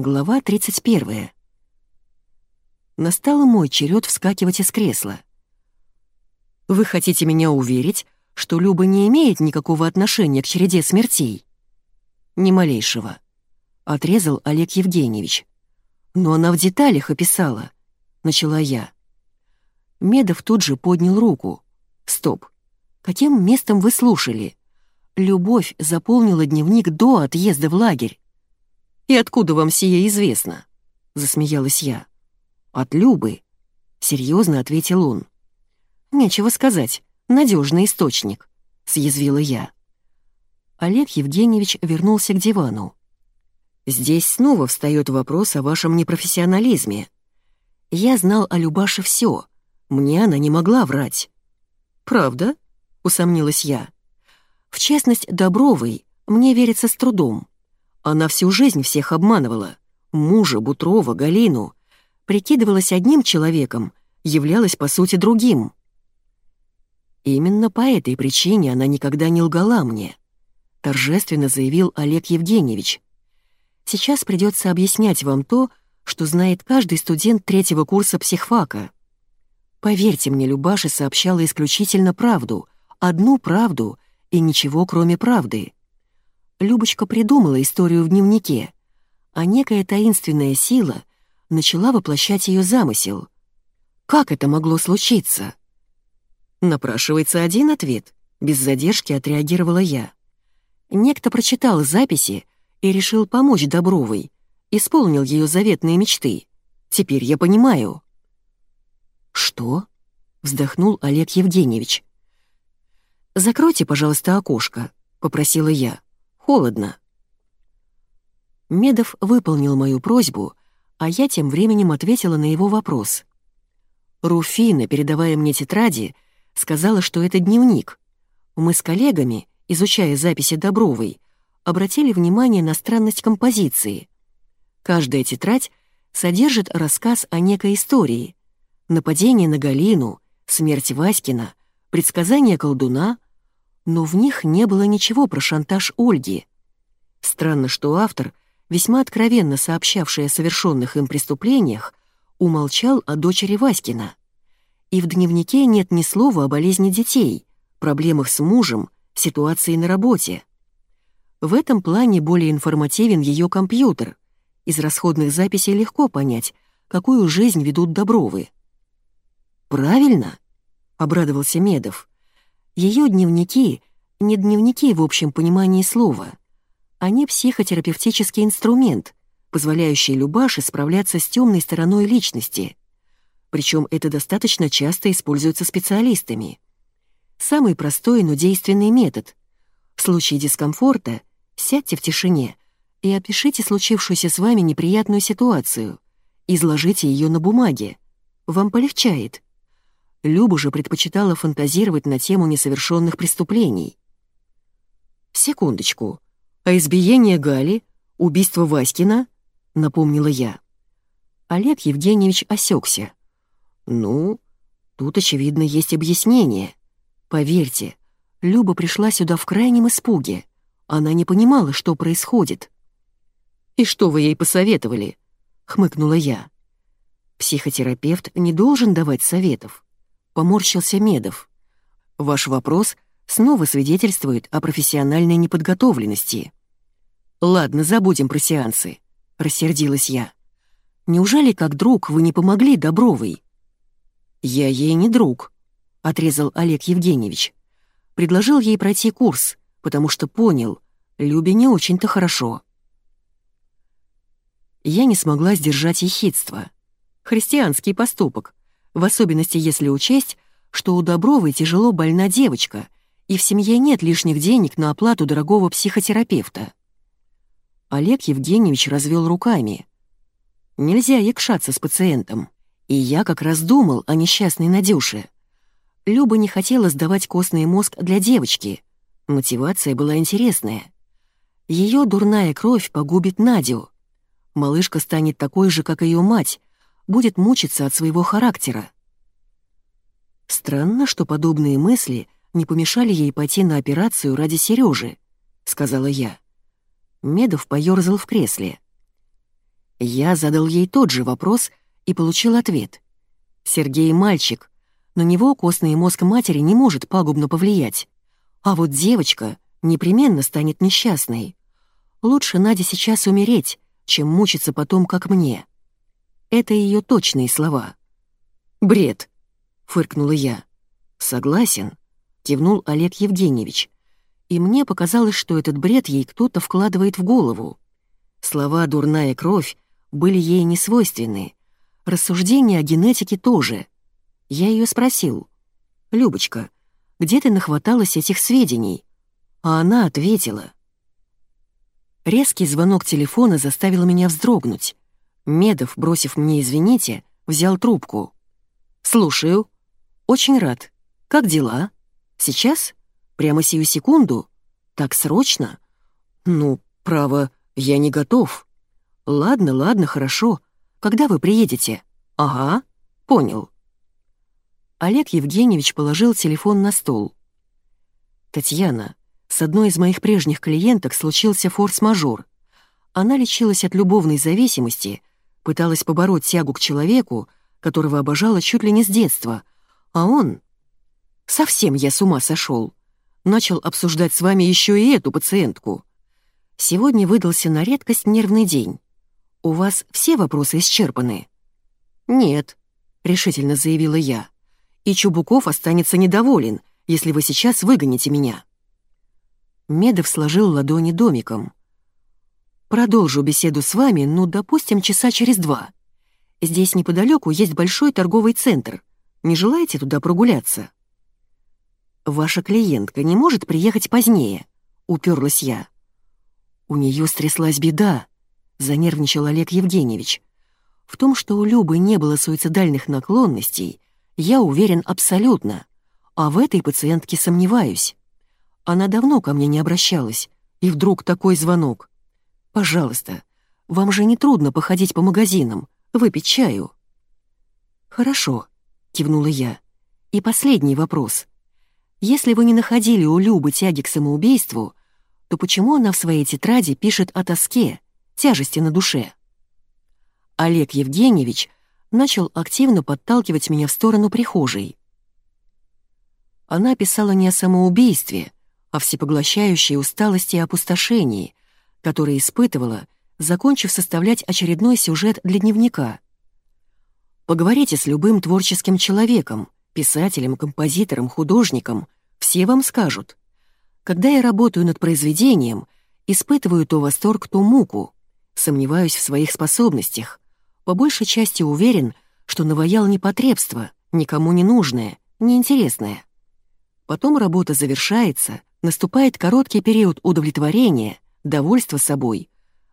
Глава 31. Настал мой черед вскакивать из кресла. «Вы хотите меня уверить, что Люба не имеет никакого отношения к череде смертей?» «Ни малейшего», — отрезал Олег Евгеньевич. «Но она в деталях описала», — начала я. Медов тут же поднял руку. «Стоп. Каким местом вы слушали? Любовь заполнила дневник до отъезда в лагерь. «И откуда вам сие известно?» — засмеялась я. «От Любы», — серьезно ответил он. «Нечего сказать, надежный источник», — съязвила я. Олег Евгеньевич вернулся к дивану. «Здесь снова встает вопрос о вашем непрофессионализме. Я знал о Любаше все, мне она не могла врать». «Правда?» — усомнилась я. «В частность, Добровой мне верится с трудом. Она всю жизнь всех обманывала. Мужа, Бутрова, Галину. Прикидывалась одним человеком, являлась по сути другим. Именно по этой причине она никогда не лгала мне, торжественно заявил Олег Евгеньевич. Сейчас придется объяснять вам то, что знает каждый студент третьего курса психфака. Поверьте мне, Любаша сообщала исключительно правду, одну правду и ничего кроме правды. Любочка придумала историю в дневнике, а некая таинственная сила начала воплощать ее замысел. Как это могло случиться? Напрашивается один ответ, без задержки отреагировала я. Некто прочитал записи и решил помочь Добровой, исполнил ее заветные мечты. Теперь я понимаю. «Что?» — вздохнул Олег Евгеньевич. «Закройте, пожалуйста, окошко», — попросила я холодно». Медов выполнил мою просьбу, а я тем временем ответила на его вопрос. Руфина, передавая мне тетради, сказала, что это дневник. Мы с коллегами, изучая записи Добровой, обратили внимание на странность композиции. Каждая тетрадь содержит рассказ о некой истории. Нападение на Галину, смерть Васькина, предсказание колдуна — но в них не было ничего про шантаж Ольги. Странно, что автор, весьма откровенно сообщавший о совершенных им преступлениях, умолчал о дочери Васькина. И в дневнике нет ни слова о болезни детей, проблемах с мужем, ситуации на работе. В этом плане более информативен ее компьютер. Из расходных записей легко понять, какую жизнь ведут Добровы. «Правильно?» — обрадовался Медов. Ее дневники — не дневники в общем понимании слова. Они психотерапевтический инструмент, позволяющий Любаше справляться с темной стороной личности. Причем это достаточно часто используется специалистами. Самый простой, но действенный метод. В случае дискомфорта сядьте в тишине и опишите случившуюся с вами неприятную ситуацию. Изложите ее на бумаге. Вам полегчает. Люба же предпочитала фантазировать на тему несовершенных преступлений. «Секундочку. А избиение Гали, убийство Васькина?» — напомнила я. Олег Евгеньевич осекся. «Ну, тут, очевидно, есть объяснение. Поверьте, Люба пришла сюда в крайнем испуге. Она не понимала, что происходит». «И что вы ей посоветовали?» — хмыкнула я. «Психотерапевт не должен давать советов поморщился Медов. «Ваш вопрос снова свидетельствует о профессиональной неподготовленности». «Ладно, забудем про сеансы», — рассердилась я. «Неужели как друг вы не помогли Добровой?» «Я ей не друг», — отрезал Олег Евгеньевич. «Предложил ей пройти курс, потому что понял, Любе не очень-то хорошо». Я не смогла сдержать ехидство. Христианский поступок, в особенности если учесть, что у Добровой тяжело больна девочка, и в семье нет лишних денег на оплату дорогого психотерапевта. Олег Евгеньевич развел руками. Нельзя якшаться с пациентом. И я как раз думал о несчастной Надюше. Люба не хотела сдавать костный мозг для девочки. Мотивация была интересная. Ее дурная кровь погубит Надю. Малышка станет такой же, как ее мать, будет мучиться от своего характера. Странно, что подобные мысли не помешали ей пойти на операцию ради Сережи, сказала я. Медов поёрзал в кресле. Я задал ей тот же вопрос и получил ответ. Сергей мальчик, на него костный мозг матери не может пагубно повлиять. А вот девочка непременно станет несчастной. Лучше Наде сейчас умереть, чем мучиться потом, как мне. Это ее точные слова. «Бред», — фыркнула я. «Согласен», — кивнул Олег Евгеньевич. И мне показалось, что этот бред ей кто-то вкладывает в голову. Слова «дурная кровь» были ей не свойственны. Рассуждения о генетике тоже. Я ее спросил. «Любочка, где ты нахваталась этих сведений?» А она ответила. Резкий звонок телефона заставил меня вздрогнуть. Медов, бросив мне «извините», взял трубку. «Слушаю. Очень рад. Как дела? Сейчас? Прямо сию секунду? Так срочно? Ну, право, я не готов. Ладно, ладно, хорошо. Когда вы приедете? Ага, понял». Олег Евгеньевич положил телефон на стол. «Татьяна, с одной из моих прежних клиенток случился форс-мажор. Она лечилась от любовной зависимости, пыталась побороть тягу к человеку, которого обожала чуть ли не с детства, а он... Совсем я с ума сошел. Начал обсуждать с вами еще и эту пациентку. Сегодня выдался на редкость нервный день. У вас все вопросы исчерпаны? Нет, решительно заявила я. И Чубуков останется недоволен, если вы сейчас выгоните меня. Медов сложил ладони домиком. «Продолжу беседу с вами, ну, допустим, часа через два. Здесь неподалеку есть большой торговый центр. Не желаете туда прогуляться?» «Ваша клиентка не может приехать позднее», — уперлась я. «У нее стряслась беда», — занервничал Олег Евгеньевич. «В том, что у Любы не было суицидальных наклонностей, я уверен абсолютно, а в этой пациентке сомневаюсь. Она давно ко мне не обращалась, и вдруг такой звонок. Пожалуйста, вам же не трудно походить по магазинам, выпить чаю». «Хорошо», — кивнула я. «И последний вопрос. Если вы не находили у Любы тяги к самоубийству, то почему она в своей тетради пишет о тоске, тяжести на душе?» Олег Евгеньевич начал активно подталкивать меня в сторону прихожей. Она писала не о самоубийстве, о всепоглощающей усталости и опустошении, которое испытывала, закончив составлять очередной сюжет для дневника. Поговорите с любым творческим человеком, писателем, композитором, художником, все вам скажут. Когда я работаю над произведением, испытываю то восторг, то муку, сомневаюсь в своих способностях, по большей части уверен, что наваял непотребство, никому не нужное, неинтересное. Потом работа завершается, Наступает короткий период удовлетворения, довольства собой,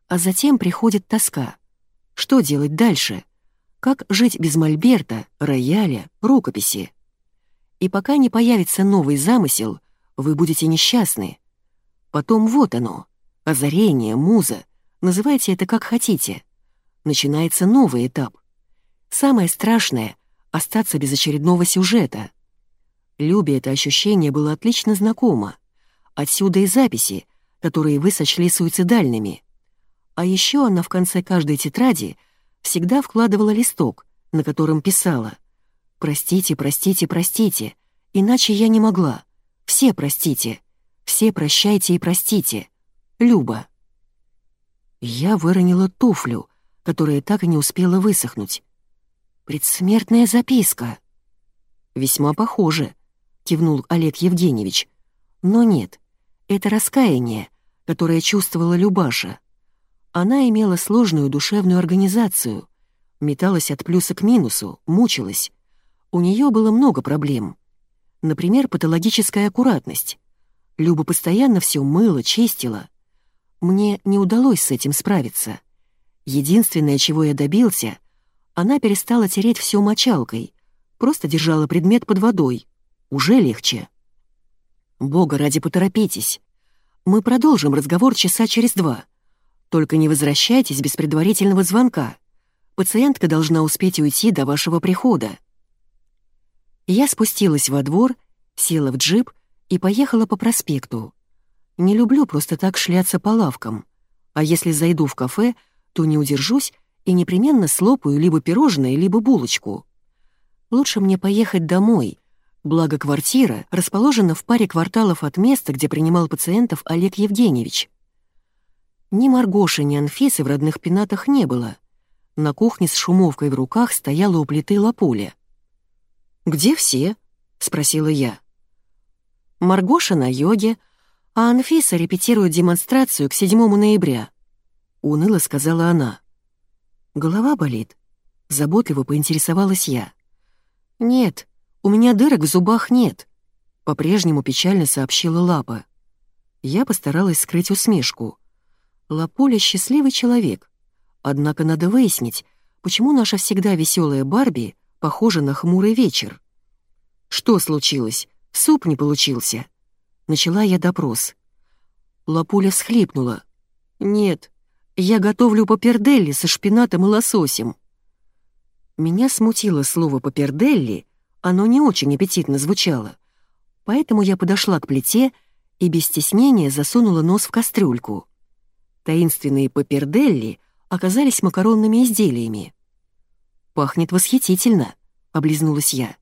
а затем приходит тоска. Что делать дальше? Как жить без мольберта, рояля, рукописи? И пока не появится новый замысел, вы будете несчастны. Потом вот оно, озарение, муза, называйте это как хотите. Начинается новый этап. Самое страшное — остаться без очередного сюжета. Любе это ощущение было отлично знакомо. Отсюда и записи, которые вы сочли суицидальными. А еще она в конце каждой тетради всегда вкладывала листок, на котором писала «Простите, простите, простите, иначе я не могла. Все простите, все прощайте и простите. Люба». Я выронила туфлю, которая так и не успела высохнуть. «Предсмертная записка». «Весьма похоже», — кивнул Олег Евгеньевич. «Но нет, это раскаяние, которое чувствовала Любаша. Она имела сложную душевную организацию, металась от плюса к минусу, мучилась. У нее было много проблем. Например, патологическая аккуратность. Люба постоянно все мыла, чистила. Мне не удалось с этим справиться. Единственное, чего я добился, она перестала тереть все мочалкой, просто держала предмет под водой. Уже легче. Бога ради, поторопитесь. Мы продолжим разговор часа через два. Только не возвращайтесь без предварительного звонка. Пациентка должна успеть уйти до вашего прихода. Я спустилась во двор, села в джип и поехала по проспекту. Не люблю просто так шляться по лавкам, а если зайду в кафе, то не удержусь и непременно слопаю либо пирожное, либо булочку. Лучше мне поехать домой, благо квартира расположена в паре кварталов от места, где принимал пациентов Олег Евгеньевич. Ни Маргоши, ни Анфисы в родных пенатах не было. На кухне с шумовкой в руках стояла у плиты лапуля. «Где все?» — спросила я. Маргоша на йоге, а Анфиса репетирует демонстрацию к 7 ноября. Уныло сказала она. Голова болит. Заботливо поинтересовалась я. «Нет, у меня дырок в зубах нет», — по-прежнему печально сообщила Лапа. Я постаралась скрыть усмешку. Лапуля — счастливый человек. Однако надо выяснить, почему наша всегда веселая Барби похожа на хмурый вечер. Что случилось? Суп не получился. Начала я допрос. Лапуля всхлипнула. «Нет, я готовлю паперделли со шпинатом и лососем». Меня смутило слово «паперделли», оно не очень аппетитно звучало. Поэтому я подошла к плите и без стеснения засунула нос в кастрюльку. Таинственные паперделли оказались макаронными изделиями. «Пахнет восхитительно», — облизнулась я.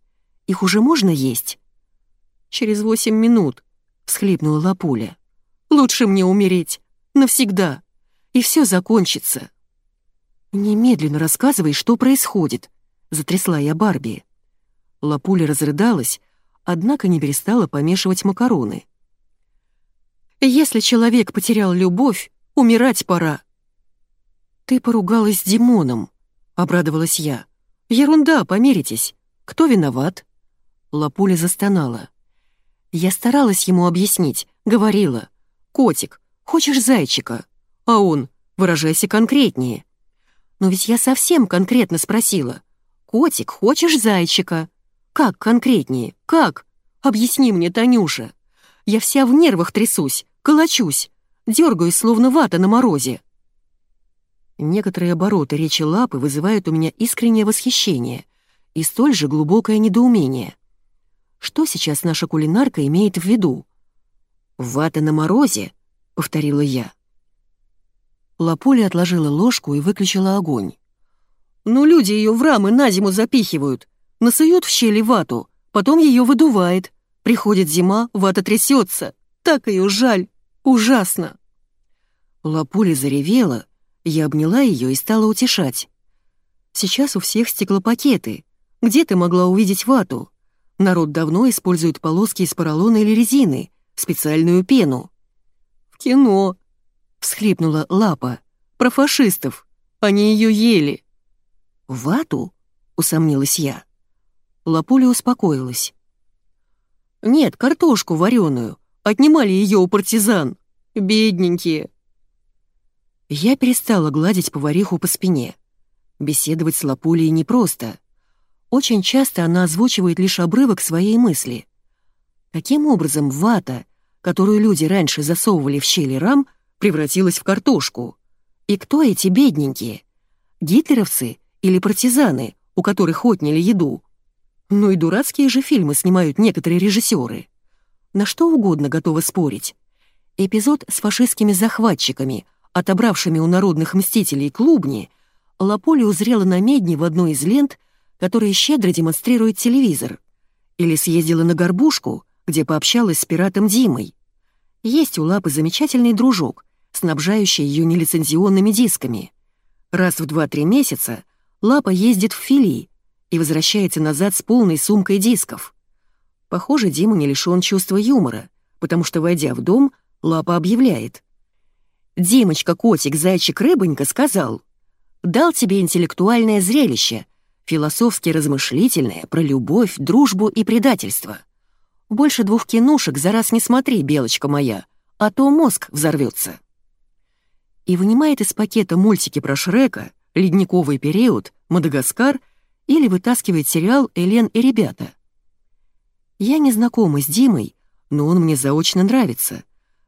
«Их уже можно есть?» «Через восемь минут», — всхлипнула Лапуля. «Лучше мне умереть. Навсегда. И все закончится». «Немедленно рассказывай, что происходит», — затрясла я Барби. Лапуля разрыдалась, однако не перестала помешивать макароны. «Если человек потерял любовь, умирать пора». «Ты поругалась с Димоном», — обрадовалась я. «Ерунда, помиритесь. Кто виноват?» Лапуля застонала. Я старалась ему объяснить, говорила. «Котик, хочешь зайчика?» А он, выражайся конкретнее. Но ведь я совсем конкретно спросила. «Котик, хочешь зайчика?» «Как конкретнее? Как? Объясни мне, Танюша. Я вся в нервах трясусь, колочусь, дергаюсь, словно вата на морозе». Некоторые обороты речи лапы вызывают у меня искреннее восхищение и столь же глубокое недоумение. Что сейчас наша кулинарка имеет в виду? «Вата на морозе?» — повторила я. Лапуля отложила ложку и выключила огонь. «Ну, люди ее в рамы на зиму запихивают, насуют в щели вату, потом ее выдувает. Приходит зима, вата трясется. Так ее жаль, ужасно!» Лапуля заревела, я обняла ее и стала утешать. «Сейчас у всех стеклопакеты. Где ты могла увидеть вату? Народ давно использует полоски из поролона или резины, специальную пену». «В кино», всхлипнула Лапа. «Про фашистов. Они ее ели». «Вату?» — усомнилась я. Лапуля успокоилась. «Нет, картошку вареную. Отнимали ее у партизан. Бедненькие». Я перестала гладить повариху по спине. Беседовать с Лапулей непросто. Очень часто она озвучивает лишь обрывок своей мысли. Каким образом вата, которую люди раньше засовывали в щели рам, превратилась в картошку. И кто эти бедненькие? Гитлеровцы или партизаны, у которых отняли еду? Ну и дурацкие же фильмы снимают некоторые режиссеры. На что угодно готовы спорить. Эпизод с фашистскими захватчиками, отобравшими у народных мстителей клубни, Лаполи узрела на медне в одной из лент, которые щедро демонстрирует телевизор. Или съездила на горбушку, где пообщалась с пиратом Димой. Есть у Лапы замечательный дружок, снабжающий ее нелицензионными дисками. Раз в 2-3 месяца Лапа ездит в Фили и возвращается назад с полной сумкой дисков. Похоже, Дима не лишён чувства юмора, потому что, войдя в дом, Лапа объявляет. «Димочка, котик, зайчик, рыбонька сказал, дал тебе интеллектуальное зрелище, философски размышлительное про любовь, дружбу и предательство. Больше двух кинушек за раз не смотри, белочка моя, а то мозг взорвется и вынимает из пакета мультики про Шрека, «Ледниковый период», «Мадагаскар» или вытаскивает сериал «Элен и ребята». Я не знакома с Димой, но он мне заочно нравится,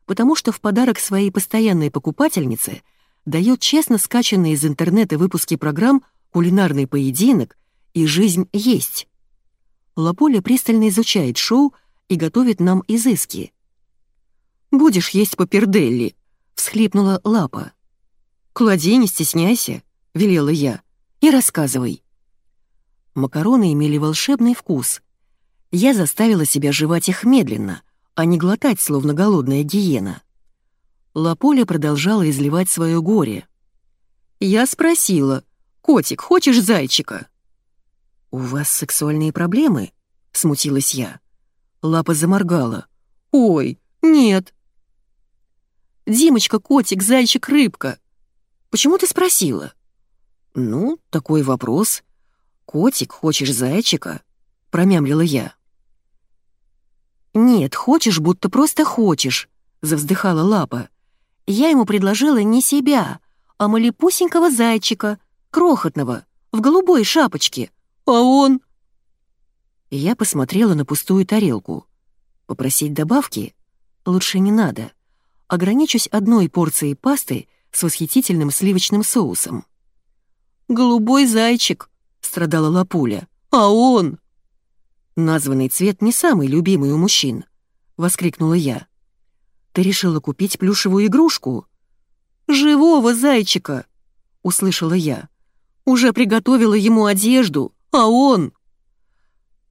потому что в подарок своей постоянной покупательнице дает честно скачанные из интернета выпуски программ «Кулинарный поединок» и «Жизнь есть». Лаполя пристально изучает шоу и готовит нам изыски. «Будешь есть паперделли», — всхлипнула Лапа. «Клади, не стесняйся. велела я, — «и рассказывай». Макароны имели волшебный вкус. Я заставила себя жевать их медленно, а не глотать, словно голодная гиена. Лаполя продолжала изливать свое горе. Я спросила, «Котик, хочешь зайчика?» «У вас сексуальные проблемы?» — смутилась я. Лапа заморгала. «Ой, нет». «Димочка, котик, зайчик, рыбка. Почему ты спросила?» «Ну, такой вопрос. Котик, хочешь зайчика?» — промямлила я. «Нет, хочешь, будто просто хочешь», — завздыхала Лапа. «Я ему предложила не себя, а малепусенького зайчика, крохотного, в голубой шапочке. А он...» Я посмотрела на пустую тарелку. Попросить добавки? Лучше не надо. Ограничусь одной порцией пасты с восхитительным сливочным соусом. «Голубой зайчик», — страдала Лапуля. «А он...» «Названный цвет не самый любимый у мужчин», — воскликнула я. «Ты решила купить плюшевую игрушку?» «Живого зайчика!» — услышала я. «Уже приготовила ему одежду, а он...»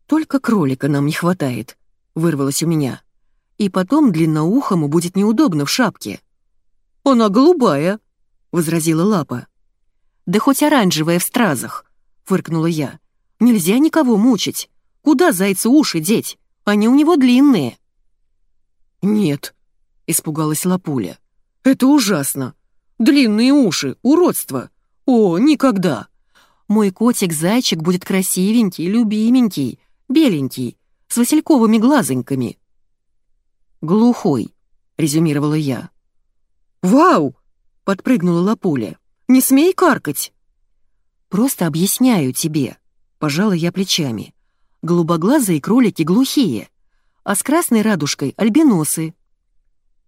«Только кролика нам не хватает», — вырвалось у меня. «И потом длинноухому будет неудобно в шапке». «Она голубая», — возразила Лапа. «Да хоть оранжевая в стразах», — фыркнула я. «Нельзя никого мучить. Куда зайцу уши деть? Они у него длинные». «Нет», — испугалась Лапуля. «Это ужасно. Длинные уши, уродство. О, никогда. Мой котик-зайчик будет красивенький, любименький, беленький, с васильковыми глазоньками». «Глухой», — резюмировала я. «Вау!» — подпрыгнула Лапуля. «Не смей каркать!» «Просто объясняю тебе», — пожала я плечами. «Голубоглазые кролики глухие, а с красной радужкой — альбиносы».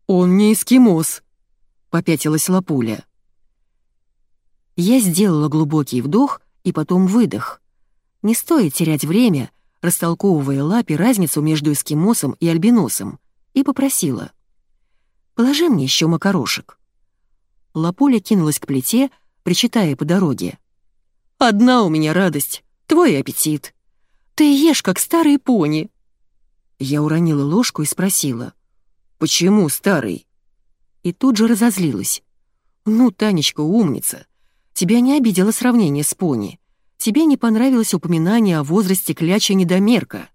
«Он не эскимос», — попятилась Лапуля. Я сделала глубокий вдох и потом выдох. Не стоит терять время, растолковывая Лапе разницу между эскимосом и альбиносом, и попросила. «Положи мне еще макарошек». Лапуля кинулась к плите, причитая по дороге. «Одна у меня радость, твой аппетит. Ты ешь, как старый пони». Я уронила ложку и спросила. «Почему старый?» И тут же разозлилась. «Ну, Танечка, умница. Тебя не обидело сравнение с пони тебе не понравилось упоминание о возрасте кляча недомерка.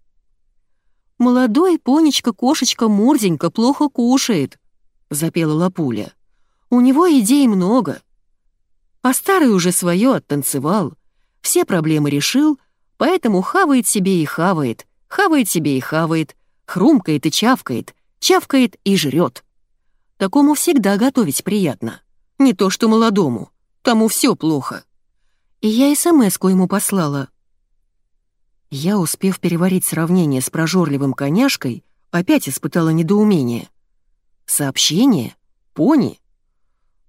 «Молодой понечка-кошечка Мурзенька плохо кушает», — запела Лапуля. «У него идей много. А старый уже свое оттанцевал, все проблемы решил, поэтому хавает себе и хавает, хавает себе и хавает, хрумкает и чавкает, чавкает и жрет. Такому всегда готовить приятно. Не то что молодому, тому все плохо». И я СМС-ку ему послала. Я, успев переварить сравнение с прожорливым коняшкой, опять испытала недоумение. Сообщение? Пони?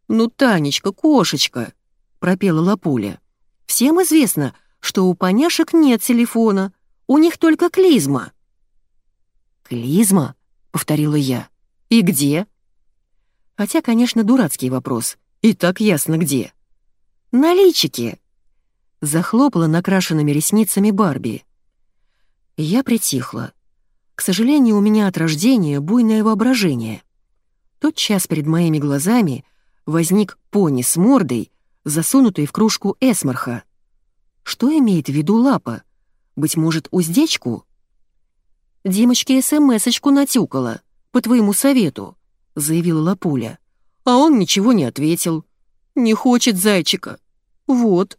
«Ну, Танечка, кошечка!» — пропела Лапуля. «Всем известно, что у поняшек нет телефона, у них только клизма». «Клизма?» — повторила я. «И где?» Хотя, конечно, дурацкий вопрос. И так ясно где. «На личике!» захлопала накрашенными ресницами Барби. Я притихла. К сожалению, у меня от рождения буйное воображение. Тот час перед моими глазами возник пони с мордой, засунутой в кружку эсмарха. Что имеет в виду лапа? Быть может, уздечку? «Димочке СМС-очку натюкала, по твоему совету», — заявила Лапуля. А он ничего не ответил. «Не хочет зайчика». «Вот».